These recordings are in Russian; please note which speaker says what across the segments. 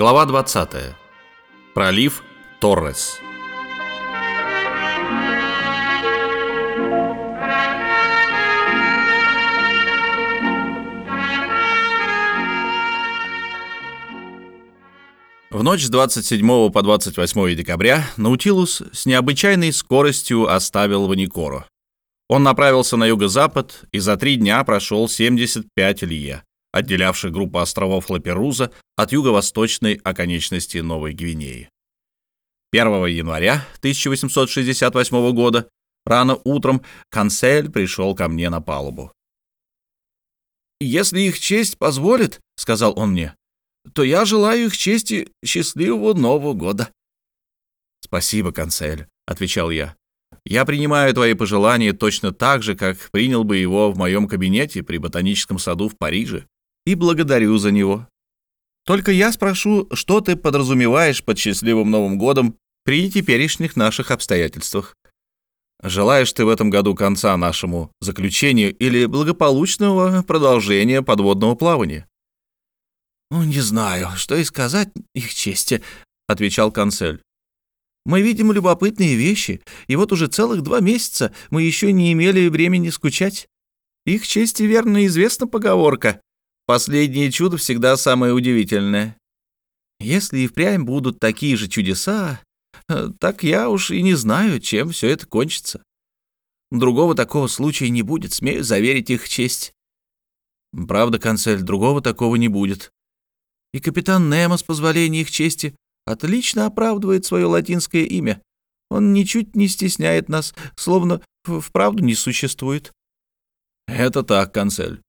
Speaker 1: Глава 20. Пролив Торрес. В ночь с 27 по 28 декабря Наутилус с необычайной скоростью оставил Ваникору. Он направился на юго-запад и за три дня прошел 75 лье, отделявших группу островов Лаперуза от юго-восточной оконечности Новой Гвинеи. 1 января 1868 года рано утром Кансель пришел ко мне на палубу. «Если их честь позволит, — сказал он мне, — то я желаю их чести счастливого Нового года». «Спасибо, Кансель», — отвечал я. «Я принимаю твои пожелания точно так же, как принял бы его в моем кабинете при ботаническом саду в Париже, и благодарю за него. Только я спрошу, что ты подразумеваешь под счастливым Новым годом при теперешних наших обстоятельствах? Желаешь ты в этом году конца нашему заключению или благополучного продолжения подводного плавания? «Ну, не знаю, что и сказать их чести», — отвечал канцель. «Мы видим любопытные вещи, и вот уже целых два месяца мы еще не имели времени скучать. Их чести верно известна поговорка Последнее чудо всегда самое удивительное. Если и впрямь будут такие же чудеса, э, так я уж и не знаю, чем все это кончится. Другого такого случая не будет, смею заверить их честь. Правда, канцель, другого такого не будет. И капитан Немо, с позволения их чести, отлично оправдывает свое латинское имя. Он ничуть не стесняет нас, словно вправду не существует. Это так, канцель.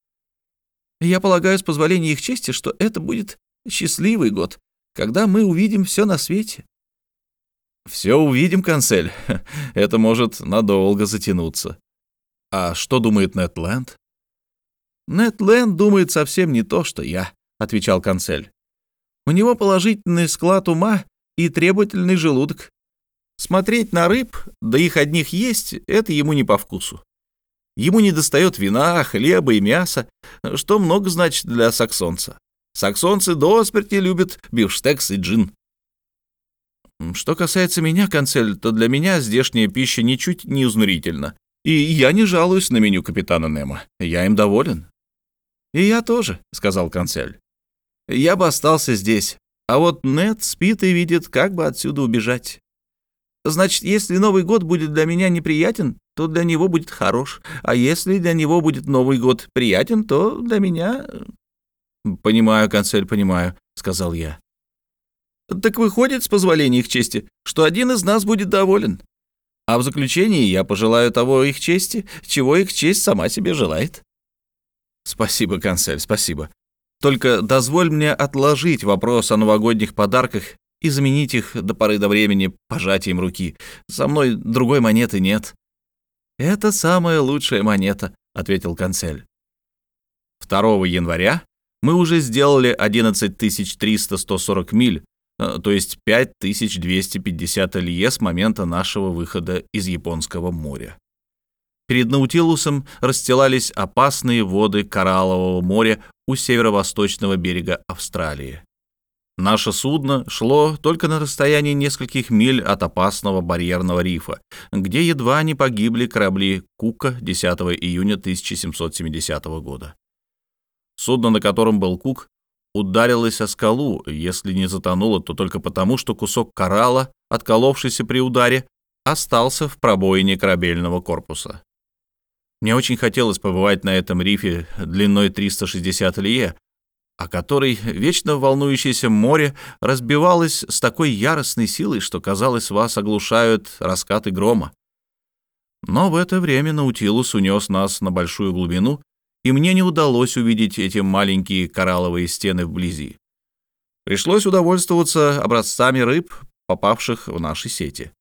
Speaker 1: Я полагаю, с позволения их чести, что это будет счастливый год, когда мы увидим все на свете. Все увидим, канцель. Это может надолго затянуться. А что думает Нетленд? Нетленд думает совсем не то, что я, отвечал канцель. У него положительный склад ума и требовательный желудок. Смотреть на рыб, да их одних есть, это ему не по вкусу. Ему не достает вина, хлеба и мяса, что много значит для саксонца. Саксонцы до смерти любят бифштекс и джин. Что касается меня, канцель, то для меня здешняя пища ничуть не изнурительна. И я не жалуюсь на меню капитана Немо. Я им доволен. «И я тоже», — сказал канцель. «Я бы остался здесь, а вот Нед спит и видит, как бы отсюда убежать. Значит, если Новый год будет для меня неприятен, то для него будет хорош, а если для него будет Новый год приятен, то для меня...» «Понимаю, канцель, понимаю», — сказал я. «Так выходит, с позволения их чести, что один из нас будет доволен. А в заключении я пожелаю того их чести, чего их честь сама себе желает». «Спасибо, канцель, спасибо. Только дозволь мне отложить вопрос о новогодних подарках и заменить их до поры до времени пожатием руки. Со мной другой монеты нет». «Это самая лучшая монета», — ответил канцель. 2 января мы уже сделали 11 300 миль, э, то есть 5250 лье с момента нашего выхода из Японского моря. Перед Наутилусом расстилались опасные воды Кораллового моря у северо-восточного берега Австралии. Наше судно шло только на расстоянии нескольких миль от опасного барьерного рифа, где едва не погибли корабли Кука 10 июня 1770 года. Судно, на котором был Кук, ударилось о скалу, если не затонуло, то только потому, что кусок коралла, отколовшийся при ударе, остался в пробоине корабельного корпуса. Мне очень хотелось побывать на этом рифе длиной 360 лье, о которой вечно волнующееся море разбивалось с такой яростной силой, что, казалось, вас оглушают раскаты грома. Но в это время Наутилус унес нас на большую глубину, и мне не удалось увидеть эти маленькие коралловые стены вблизи. Пришлось удовольствоваться образцами рыб, попавших в наши сети.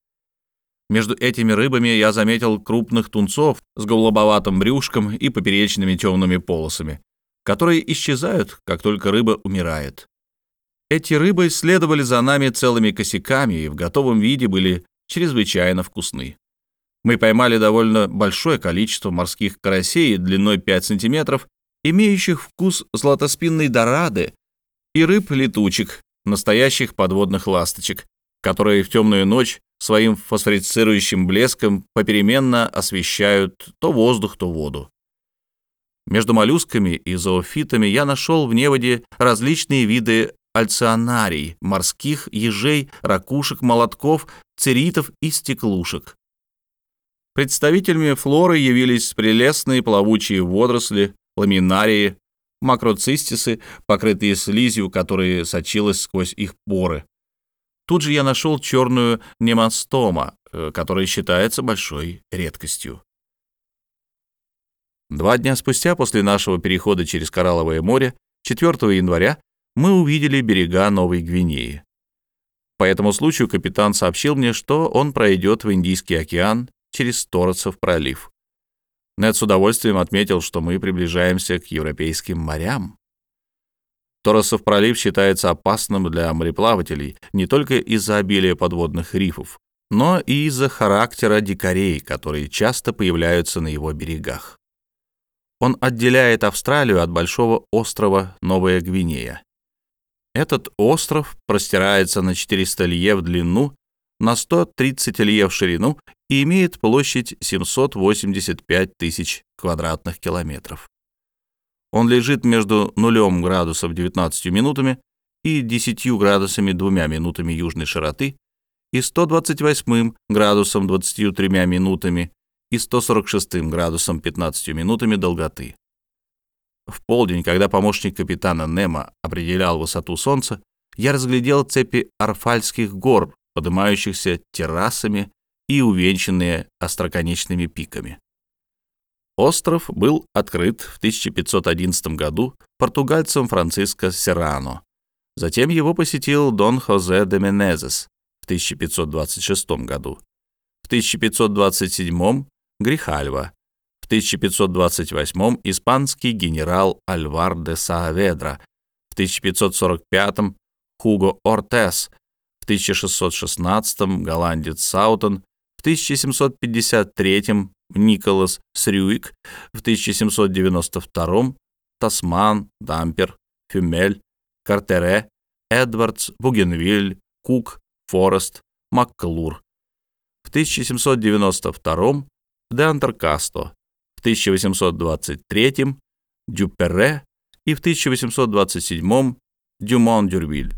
Speaker 1: Между этими рыбами я заметил крупных тунцов с голубоватым брюшком и поперечными темными полосами, которые исчезают, как только рыба умирает. Эти рыбы следовали за нами целыми косяками и в готовом виде были чрезвычайно вкусны. Мы поймали довольно большое количество морских карасей длиной 5 сантиметров, имеющих вкус златоспинной дорады, и рыб-летучек, настоящих подводных ласточек, которые в темную ночь своим фосфорицирующим блеском попеременно освещают то воздух, то воду. Между моллюсками и зоофитами я нашел в неводе различные виды альционарий, морских ежей, ракушек, молотков, церитов и стеклушек. Представителями флоры явились прелестные плавучие водоросли, ламинарии, макроцистисы, покрытые слизью, которая сочилась сквозь их поры. Тут же я нашел черную немостома, э, которая считается большой редкостью. Два дня спустя после нашего перехода через Коралловое море, 4 января, мы увидели берега Новой Гвинеи. По этому случаю капитан сообщил мне, что он пройдет в Индийский океан через Торосов пролив. Нед с удовольствием отметил, что мы приближаемся к европейским морям. Торосов пролив считается опасным для мореплавателей не только из-за обилия подводных рифов, но и из-за характера дикарей, которые часто появляются на его берегах. Он отделяет Австралию от большого острова Новая Гвинея. Этот остров простирается на 400 лье в длину, на 130 лье в ширину и имеет площадь 785 тысяч квадратных километров. Он лежит между нулем градусов 19 минутами и 10 градусами 2 минутами южной широты и 128 градусом 23 минутами и 146 градусом 15 минутами долготы. В полдень, когда помощник капитана Немо определял высоту Солнца, я разглядел цепи Арфальских гор, поднимающихся террасами и увенчанные остроконечными пиками. Остров был открыт в 1511 году португальцем Франциско Серрано. Затем его посетил Дон Хозе де Менезес в 1526 году. В 1527 Грихальва. В 1528 испанский генерал Альвар де Сааведра. В 1545 Хуго Ортес. В 1616 голландец Саутон. В 1753 Николас Срюик, в 1792 Тасман, Дампер, Фюмель, Картере, Эдвардс, Бугенвиль, Кук, Форест, Макклур. В 1792 де Антеркасто, в 1823 Дюперре и в 1827 Дюмон-Дюрвиль.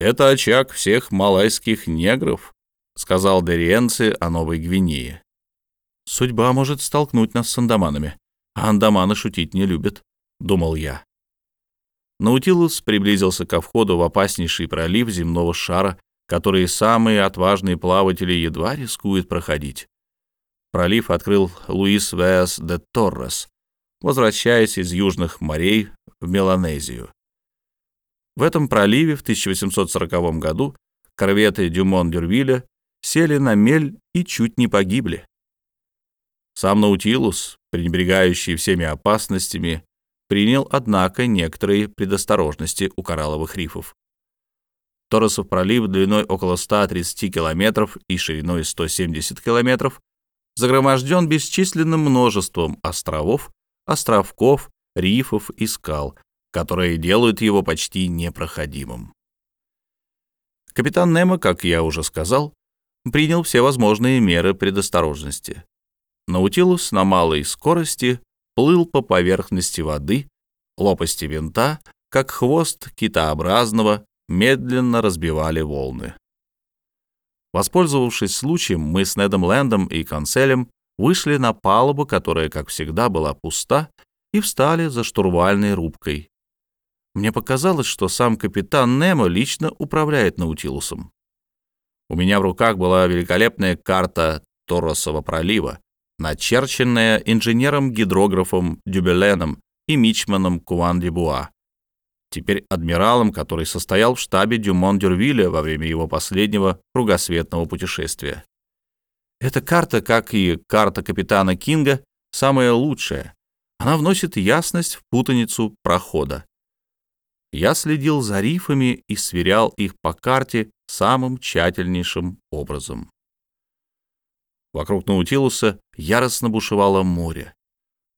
Speaker 1: «Это очаг всех малайских негров», — сказал Дериенци о Новой Гвинее. Судьба может столкнуть нас с андаманами, а андаманы шутить не любят, — думал я. Наутилус приблизился ко входу в опаснейший пролив земного шара, который самые отважные плаватели едва рискуют проходить. Пролив открыл Луис Веас де Торрес, возвращаясь из южных морей в Меланезию. В этом проливе в 1840 году корветы Дюмон-Дюрвиля сели на мель и чуть не погибли. Сам Наутилус, пренебрегающий всеми опасностями, принял, однако, некоторые предосторожности у коралловых рифов. Торосов пролив длиной около 130 километров и шириной 170 километров загроможден бесчисленным множеством островов, островков, рифов и скал, которые делают его почти непроходимым. Капитан Немо, как я уже сказал, принял все возможные меры предосторожности. Наутилус на малой скорости плыл по поверхности воды, лопасти винта, как хвост китообразного, медленно разбивали волны. Воспользовавшись случаем, мы с Недом Лэндом и Конселем вышли на палубу, которая, как всегда, была пуста, и встали за штурвальной рубкой. Мне показалось, что сам капитан Немо лично управляет Наутилусом. У меня в руках была великолепная карта Торосова пролива, начерченная инженером-гидрографом Дюбеленом и мичманом Куан-Дебуа, теперь адмиралом, который состоял в штабе Дюмон-Дюрвиля во время его последнего кругосветного путешествия. Эта карта, как и карта капитана Кинга, самая лучшая. Она вносит ясность в путаницу прохода. Я следил за рифами и сверял их по карте самым тщательнейшим образом. Вокруг Наутилуса яростно бушевало море.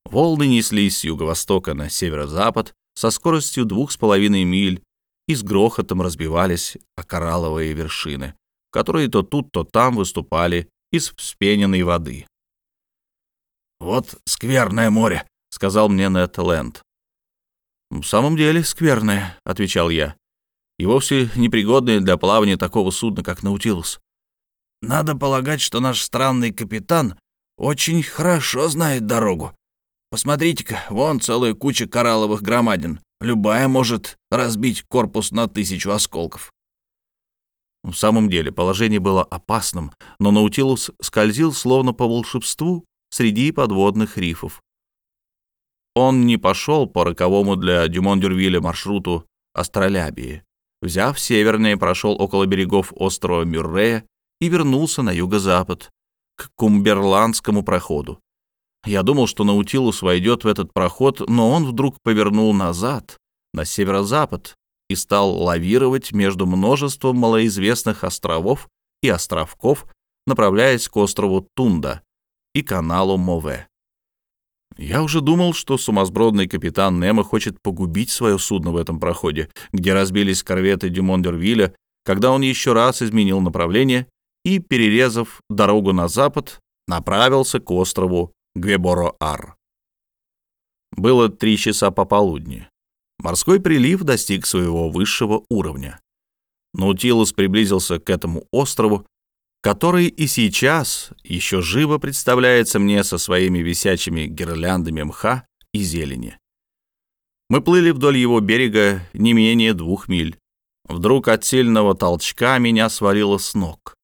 Speaker 1: Волны неслись с юго-востока на северо-запад со скоростью двух с половиной миль и с грохотом разбивались о коралловые вершины, которые то тут, то там выступали из вспененной воды. «Вот скверное море», — сказал мне Нед Ленд. «В самом деле скверное», — отвечал я, — «и вовсе непригодное для плавания такого судна, как Наутилус». «Надо полагать, что наш странный капитан очень хорошо знает дорогу. Посмотрите-ка, вон целая куча коралловых громадин. Любая может разбить корпус на тысячу осколков». В самом деле положение было опасным, но Наутилус скользил словно по волшебству среди подводных рифов. Он не пошел по роковому для Дюмон-Дюрвиля маршруту Астролябии. Взяв севернее, прошел около берегов острова Мюррея и вернулся на юго-запад, к Кумберландскому проходу. Я думал, что Наутилус войдет в этот проход, но он вдруг повернул назад, на северо-запад, и стал лавировать между множеством малоизвестных островов и островков, направляясь к острову Тунда и каналу Мове. Я уже думал, что сумасбродный капитан Немо хочет погубить свое судно в этом проходе, где разбились корветы Дюмондервилля, когда он еще раз изменил направление и, перерезав дорогу на запад, направился к острову Гвеборо-Ар. Было три часа пополудни. Морской прилив достиг своего высшего уровня. Наутилус приблизился к этому острову, который и сейчас еще живо представляется мне со своими висячими гирляндами мха и зелени. Мы плыли вдоль его берега не менее двух миль. Вдруг от сильного толчка меня свалило с ног.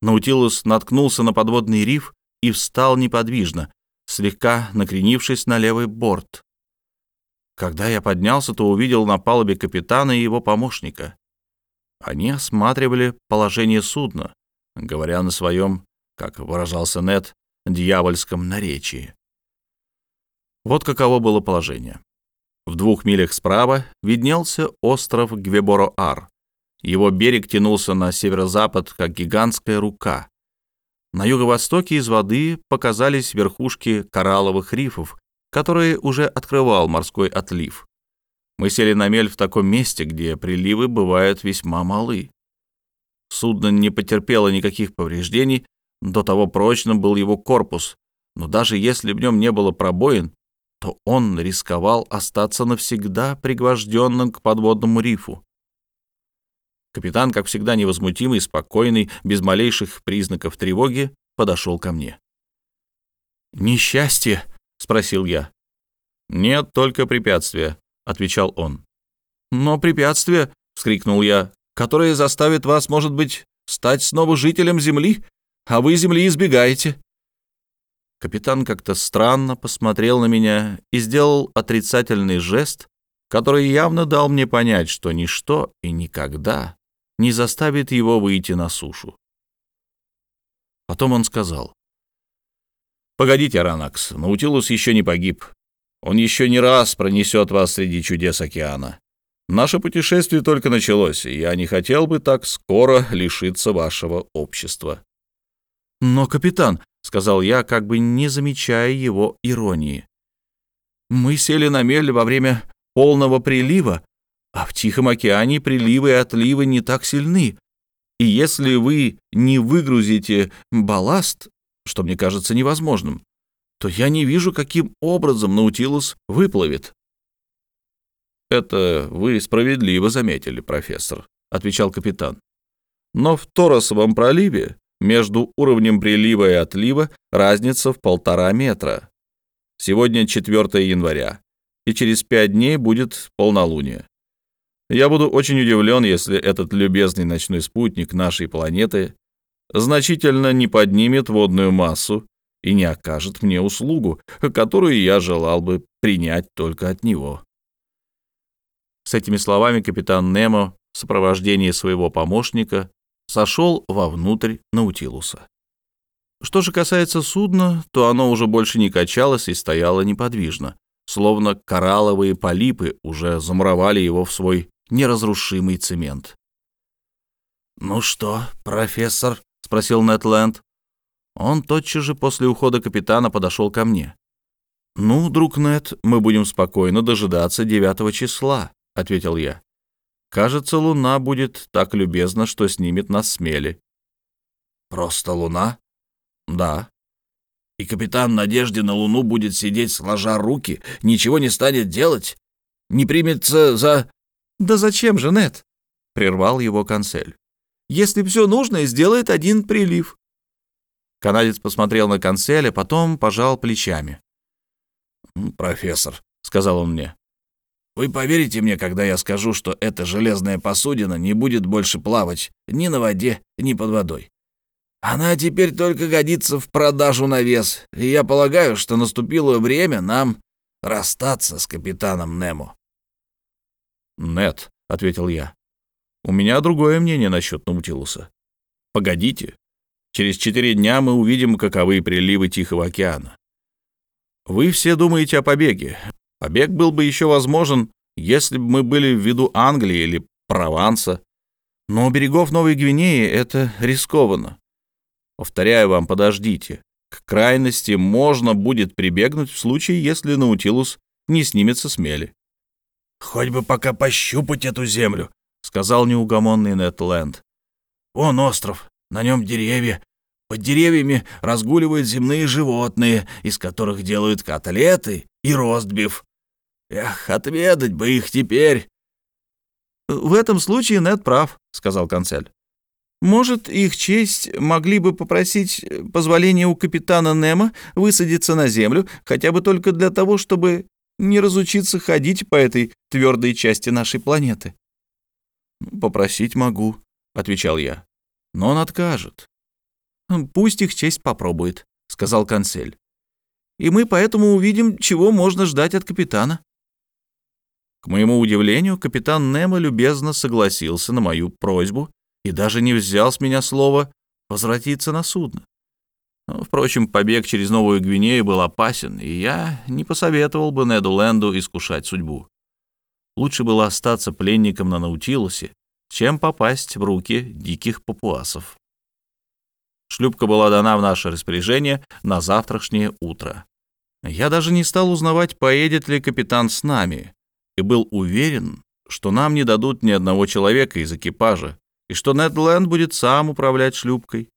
Speaker 1: Наутилус наткнулся на подводный риф и встал неподвижно, слегка накренившись на левый борт. Когда я поднялся, то увидел на палубе капитана и его помощника. Они осматривали положение судна, говоря на своем, как выражался Нет, дьявольском наречии. Вот каково было положение. В двух милях справа виднелся остров Гвеборо-Ар. Его берег тянулся на северо-запад, как гигантская рука. На юго-востоке из воды показались верхушки коралловых рифов, которые уже открывал морской отлив. Мы сели на мель в таком месте, где приливы бывают весьма малы. Судно не потерпело никаких повреждений, до того прочным был его корпус, но даже если в нем не было пробоин, то он рисковал остаться навсегда пригвожденным к подводному рифу. Капитан, как всегда невозмутимый, спокойный, без малейших признаков тревоги, подошел ко мне. «Несчастье?» — спросил я. «Нет, только препятствия», — отвечал он. «Но препятствие», — вскрикнул я, — «которое заставит вас, может быть, стать снова жителем Земли, а вы Земли избегаете». Капитан как-то странно посмотрел на меня и сделал отрицательный жест, который явно дал мне понять, что ничто и никогда не заставит его выйти на сушу. Потом он сказал. «Погодите, Аранакс, Наутилус еще не погиб. Он еще не раз пронесет вас среди чудес океана. Наше путешествие только началось, и я не хотел бы так скоро лишиться вашего общества». «Но, капитан», — сказал я, как бы не замечая его иронии, — «мы сели на мель во время полного прилива, а в Тихом океане приливы и отливы не так сильны. И если вы не выгрузите балласт, что мне кажется невозможным, то я не вижу, каким образом Наутилус выплывет. «Это вы справедливо заметили, профессор», — отвечал капитан. «Но в Торосовом проливе между уровнем прилива и отлива разница в полтора метра. Сегодня 4 января, и через пять дней будет полнолуние. Я буду очень удивлен, если этот любезный ночной спутник нашей планеты значительно не поднимет водную массу и не окажет мне услугу, которую я желал бы принять только от него. С этими словами капитан Немо в сопровождении своего помощника сошел вовнутрь Наутилуса. Что же касается судна, то оно уже больше не качалось и стояло неподвижно, словно коралловые полипы уже замуровали его в свой неразрушимый цемент. «Ну что, профессор?» — спросил Нэтленд. Он тотчас же после ухода капитана подошел ко мне. «Ну, друг Нет, мы будем спокойно дожидаться девятого числа», — ответил я. Кажется, Луна будет так любезна, что снимет нас смели.
Speaker 2: Просто Луна?
Speaker 1: Да.
Speaker 2: И капитан Надежде на Луну будет сидеть сложа руки, ничего не станет делать? Не примется за...
Speaker 1: Да зачем же, Нет? Прервал его консель. Если все нужно, сделает один прилив. Канадец посмотрел на конселя, потом пожал плечами.
Speaker 2: «Профессор», —
Speaker 1: сказал он мне, —
Speaker 2: «вы поверите мне, когда я скажу, что эта железная посудина не будет больше плавать ни на воде, ни под водой. Она теперь только годится в продажу на вес, и я полагаю, что наступило время нам расстаться с капитаном Немо».
Speaker 1: «Нет», — ответил я, — «у меня другое мнение насчет Наутилуса. Погодите, через четыре дня мы увидим, каковы приливы Тихого океана. Вы все думаете о побеге. Побег был бы еще возможен, если бы мы были в виду Англии или Прованса. Но у берегов Новой Гвинеи это рискованно. Повторяю вам, подождите. К крайности можно будет прибегнуть в случае, если Наутилус не снимется с мели.
Speaker 2: «Хоть бы пока пощупать эту землю», —
Speaker 1: сказал неугомонный Нетленд.
Speaker 2: «Вон остров, на нем деревья. Под деревьями разгуливают земные животные, из которых делают котлеты и ростбиф. Эх, отведать бы их теперь!»
Speaker 1: «В этом случае Нед прав», — сказал консель. Может, их честь могли бы попросить позволения у капитана Немо высадиться на землю, хотя бы только для того, чтобы не разучиться ходить по этой твердой части нашей планеты. «Попросить могу», — отвечал я, — «но он откажет». «Пусть их честь попробует», — сказал консель. «И мы поэтому увидим, чего можно ждать от капитана». К моему удивлению, капитан Немо любезно согласился на мою просьбу и даже не взял с меня слово возвратиться на судно. Впрочем, побег через Новую Гвинею был опасен, и я не посоветовал бы Неду Ленду искушать судьбу. Лучше было остаться пленником на Наутилусе, чем попасть в руки диких папуасов. Шлюпка была дана в наше распоряжение на завтрашнее утро. Я даже не стал узнавать, поедет ли капитан с нами, и был уверен, что нам не дадут ни одного человека из экипажа, и что Нед Ленд будет сам управлять шлюпкой.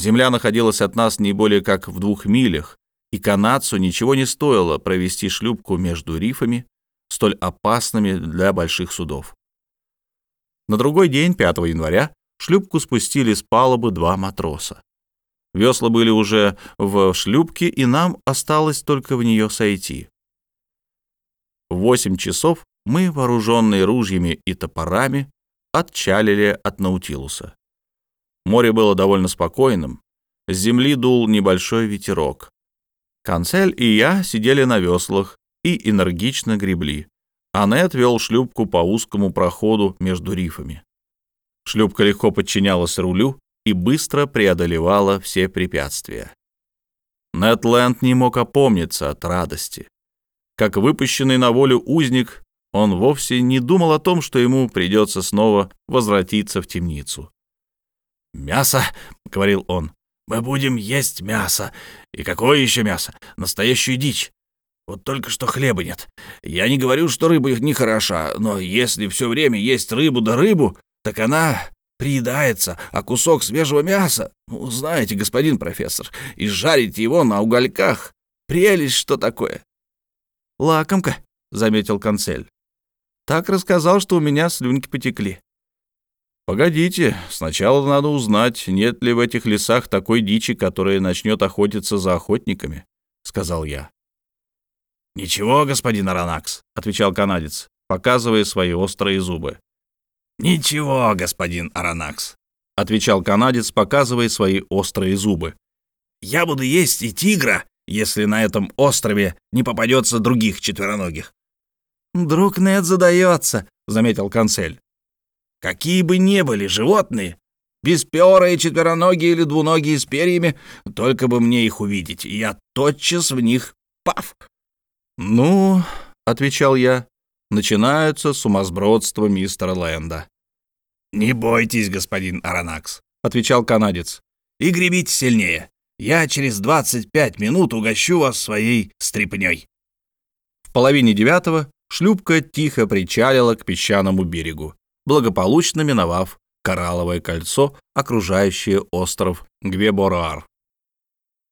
Speaker 1: Земля находилась от нас не более как в двух милях, и канадцу ничего не стоило провести шлюпку между рифами, столь опасными для больших судов. На другой день, 5 января, шлюпку спустили с палубы два матроса. Весла были уже в шлюпке, и нам осталось только в нее сойти. В восемь часов мы, вооруженные ружьями и топорами, отчалили от Наутилуса. Море было довольно спокойным, с земли дул небольшой ветерок. Канцель и я сидели на веслах и энергично гребли, а Нед вел шлюпку по узкому проходу между рифами. Шлюпка легко подчинялась рулю и быстро преодолевала все препятствия. Нед Ленд не мог опомниться от радости. Как выпущенный на волю узник, он вовсе не думал о том, что ему придется снова возвратиться в темницу.
Speaker 2: «Мясо», — говорил он, — «мы будем есть мясо. И какое еще мясо? Настоящую дичь. Вот только что хлеба нет. Я не говорю, что рыба их не хороша, но если все время есть рыбу да рыбу, так она приедается, а кусок свежего мяса, ну, знаете, господин профессор, и жарить его на угольках, прелесть что такое».
Speaker 1: «Лакомка», — заметил консель. Так рассказал, что у меня слюнки потекли. «Погодите, сначала надо узнать, нет ли в этих лесах такой дичи, которая начнет охотиться за охотниками», — сказал я.
Speaker 2: «Ничего, господин Аронакс», — отвечал канадец, показывая свои острые зубы. «Ничего, господин Аронакс», — отвечал канадец, показывая свои острые зубы. «Я буду есть и тигра, если на этом острове не попадется других четвероногих.
Speaker 1: «Друг Нед задается», — заметил консель.
Speaker 2: «Какие бы ни были животные, бесперые, четвероногие или двуногие с перьями, только бы мне их увидеть, и я тотчас в них пав».
Speaker 1: «Ну», — отвечал я, — «начинаются сумасбродства мистера Лэнда».
Speaker 2: «Не бойтесь, господин Аронакс», —
Speaker 1: отвечал канадец.
Speaker 2: «И гребите сильнее. Я через двадцать пять минут угощу вас своей стрипней».
Speaker 1: В половине девятого шлюпка тихо причалила к песчаному берегу, благополучно миновав коралловое кольцо, окружающее остров Гвеборар.